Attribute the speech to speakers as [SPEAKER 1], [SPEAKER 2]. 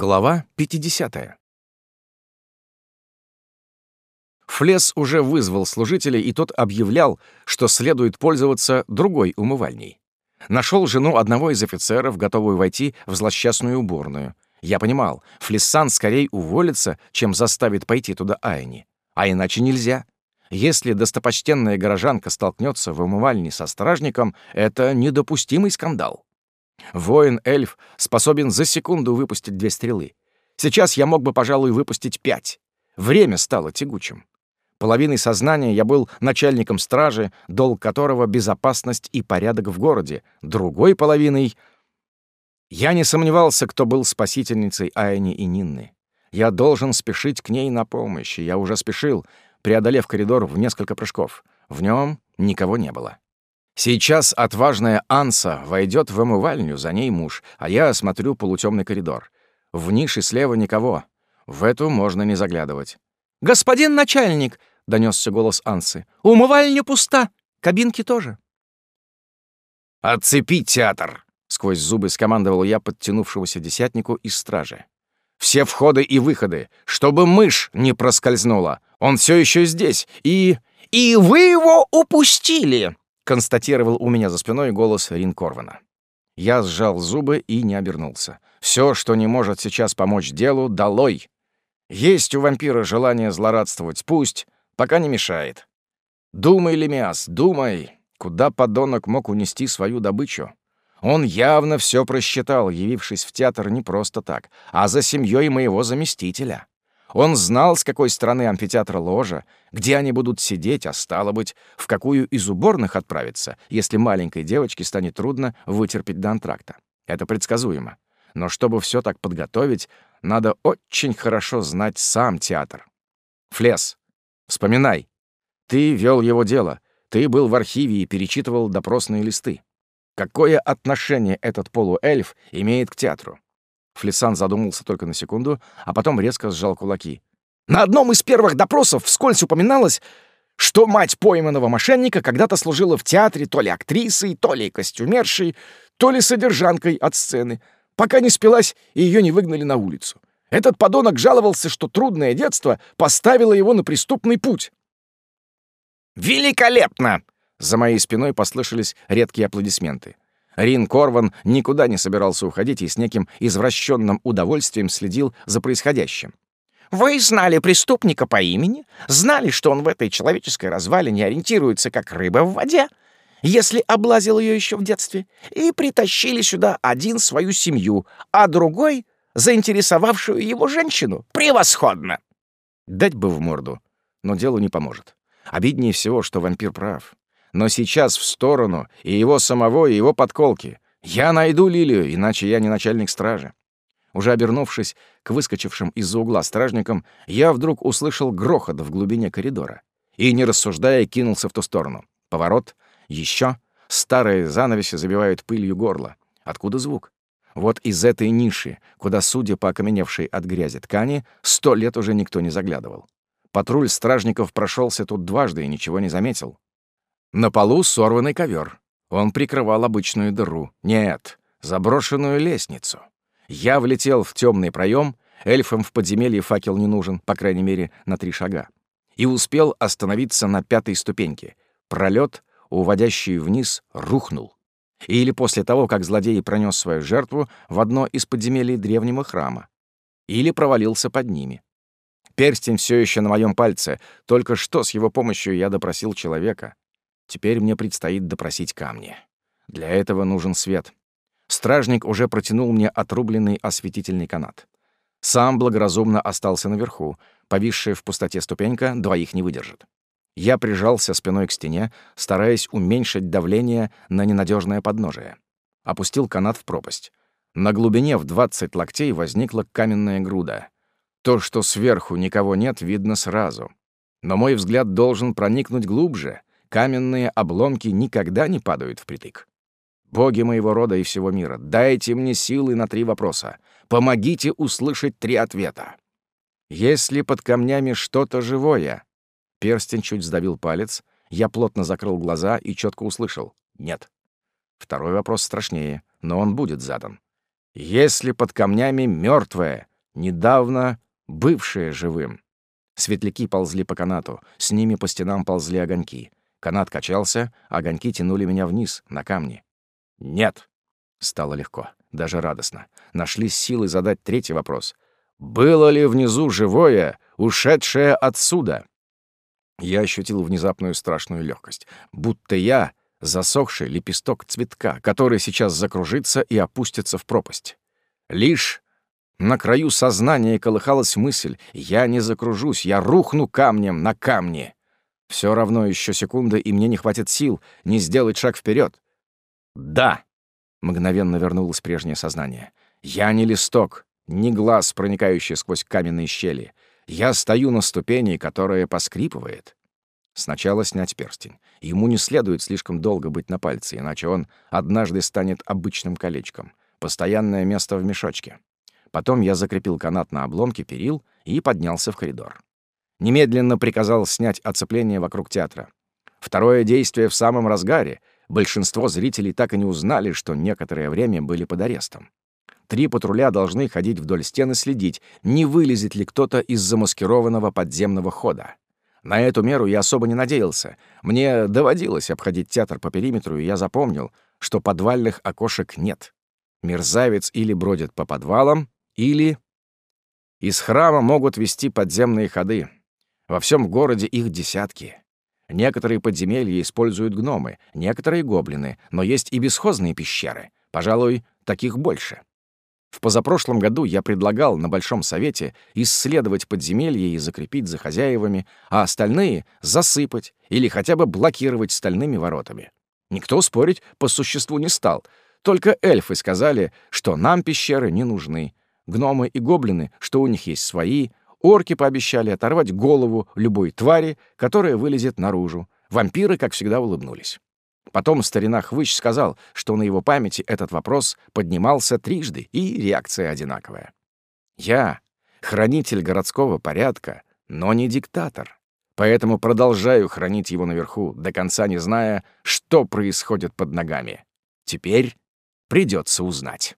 [SPEAKER 1] Глава 50. Флес уже вызвал служителя, и тот объявлял, что следует пользоваться другой умывальней. Нашел жену одного из офицеров, готовую войти в злосчастную уборную. Я понимал, Флессан скорее уволится, чем заставит пойти туда Айни. А иначе нельзя. Если достопочтенная горожанка столкнется в умывальне со стражником, это недопустимый скандал. Воин-эльф способен за секунду выпустить две стрелы. Сейчас я мог бы, пожалуй, выпустить пять. Время стало тягучим. Половиной сознания я был начальником стражи, долг которого — безопасность и порядок в городе. Другой половиной... Я не сомневался, кто был спасительницей Айни и Нинны. Я должен спешить к ней на помощь, и я уже спешил, преодолев коридор в несколько прыжков. В нем никого не было. Сейчас отважная Анса войдет в омывальню, за ней муж, а я осмотрю полутемный коридор. В нише слева никого. В эту можно не заглядывать.
[SPEAKER 2] «Господин начальник!» — донесся голос Ансы. «Умывальня пуста, кабинки тоже».
[SPEAKER 1] «Отцепить театр!» — сквозь зубы скомандовал я подтянувшегося десятнику из стражи. «Все входы и выходы, чтобы мышь не проскользнула. Он все еще здесь, и...»
[SPEAKER 2] «И вы его упустили!»
[SPEAKER 1] Констатировал у меня за спиной голос Рин Корвана. Я сжал зубы и не обернулся. Все, что не может сейчас помочь делу, долой. Есть у вампира желание злорадствовать, пусть, пока не мешает. Думай, Лемиас, думай, куда подонок мог унести свою добычу. Он явно все просчитал, явившись в театр не просто так, а за семьей моего заместителя. Он знал, с какой стороны амфитеатра ложа, где они будут сидеть, а стало быть, в какую из уборных отправиться, если маленькой девочке станет трудно вытерпеть до антракта. Это предсказуемо. Но чтобы все так подготовить, надо очень хорошо знать сам театр. Флес, вспоминай. Ты вел его дело. Ты был в архиве и перечитывал допросные листы. Какое отношение этот полуэльф имеет к театру? Флисан задумался только на секунду, а потом резко сжал кулаки. «На одном из первых допросов вскользь упоминалось, что мать пойманного мошенника когда-то служила в театре то ли актрисой, то ли костюмершей, то ли содержанкой от сцены, пока не спилась и ее не выгнали на улицу. Этот подонок жаловался, что трудное детство поставило его на преступный путь. «Великолепно!» За моей спиной послышались редкие аплодисменты. Рин Корван никуда не собирался уходить и с неким извращенным удовольствием следил за происходящим.
[SPEAKER 2] «Вы знали преступника по имени, знали, что он в этой человеческой развалине ориентируется как рыба в воде, если облазил ее еще в детстве, и притащили сюда один свою семью, а другой — заинтересовавшую его женщину. Превосходно!»
[SPEAKER 1] Дать бы в морду, но делу не поможет. Обиднее всего, что вампир прав но сейчас в сторону и его самого, и его подколки. Я найду Лилию, иначе я не начальник стражи. Уже обернувшись к выскочившим из-за угла стражникам, я вдруг услышал грохот в глубине коридора и, не рассуждая, кинулся в ту сторону. Поворот, еще. Старые занавеси забивают пылью горло. Откуда звук? Вот из этой ниши, куда, судя по окаменевшей от грязи ткани, сто лет уже никто не заглядывал. Патруль стражников прошелся тут дважды и ничего не заметил. На полу сорванный ковер. Он прикрывал обычную дыру. Нет, заброшенную лестницу. Я влетел в темный проем, эльфам в подземелье факел не нужен, по крайней мере, на три шага. И успел остановиться на пятой ступеньке. Пролет, уводящий вниз, рухнул. Или после того, как злодей пронес свою жертву в одно из подземелий древнего храма. Или провалился под ними. Перстень все еще на моем пальце, только что с его помощью я допросил человека. Теперь мне предстоит допросить камни. Для этого нужен свет. Стражник уже протянул мне отрубленный осветительный канат. Сам благоразумно остался наверху. Повисшая в пустоте ступенька двоих не выдержит. Я прижался спиной к стене, стараясь уменьшить давление на ненадежное подножие. Опустил канат в пропасть. На глубине в 20 локтей возникла каменная груда. То, что сверху никого нет, видно сразу. Но мой взгляд должен проникнуть глубже, каменные обломки никогда не падают впритык. Боги моего рода и всего мира, дайте мне силы на три вопроса. Помогите услышать три ответа. Если под камнями что-то живое? Перстень чуть сдавил палец, я плотно закрыл глаза и четко услышал. Нет. Второй вопрос страшнее, но он будет задан. Если под камнями мертвое, недавно бывшее живым. Светляки ползли по канату, с ними по стенам ползли огоньки. Канат качался, огоньки тянули меня вниз, на камни. «Нет!» Стало легко, даже радостно. Нашлись силы задать третий вопрос. «Было ли внизу живое, ушедшее отсюда?» Я ощутил внезапную страшную легкость, будто я — засохший лепесток цветка, который сейчас закружится и опустится в пропасть. Лишь на краю сознания колыхалась мысль «Я не закружусь, я рухну камнем на камне». Все равно еще секунда, и мне не хватит сил не сделать шаг вперед. «Да!» — мгновенно вернулось прежнее сознание. «Я не листок, не глаз, проникающий сквозь каменные щели. Я стою на ступени, которая поскрипывает. Сначала снять перстень. Ему не следует слишком долго быть на пальце, иначе он однажды станет обычным колечком. Постоянное место в мешочке. Потом я закрепил канат на обломке перил и поднялся в коридор. Немедленно приказал снять оцепление вокруг театра. Второе действие в самом разгаре. Большинство зрителей так и не узнали, что некоторое время были под арестом. Три патруля должны ходить вдоль стены следить, не вылезет ли кто-то из замаскированного подземного хода. На эту меру я особо не надеялся. Мне доводилось обходить театр по периметру, и я запомнил, что подвальных окошек нет. Мерзавец или бродит по подвалам, или... Из храма могут вести подземные ходы. Во всем городе их десятки. Некоторые подземелья используют гномы, некоторые — гоблины, но есть и бесхозные пещеры. Пожалуй, таких больше. В позапрошлом году я предлагал на Большом Совете исследовать подземелье и закрепить за хозяевами, а остальные — засыпать или хотя бы блокировать стальными воротами. Никто спорить по существу не стал. Только эльфы сказали, что нам пещеры не нужны. Гномы и гоблины, что у них есть свои. Орки пообещали оторвать голову любой твари, которая вылезет наружу. Вампиры, как всегда, улыбнулись. Потом старина Хвыч сказал, что на его памяти этот вопрос поднимался трижды, и реакция одинаковая. Я — хранитель городского порядка, но не диктатор. Поэтому продолжаю хранить его наверху, до конца не зная, что происходит под ногами. Теперь придется узнать.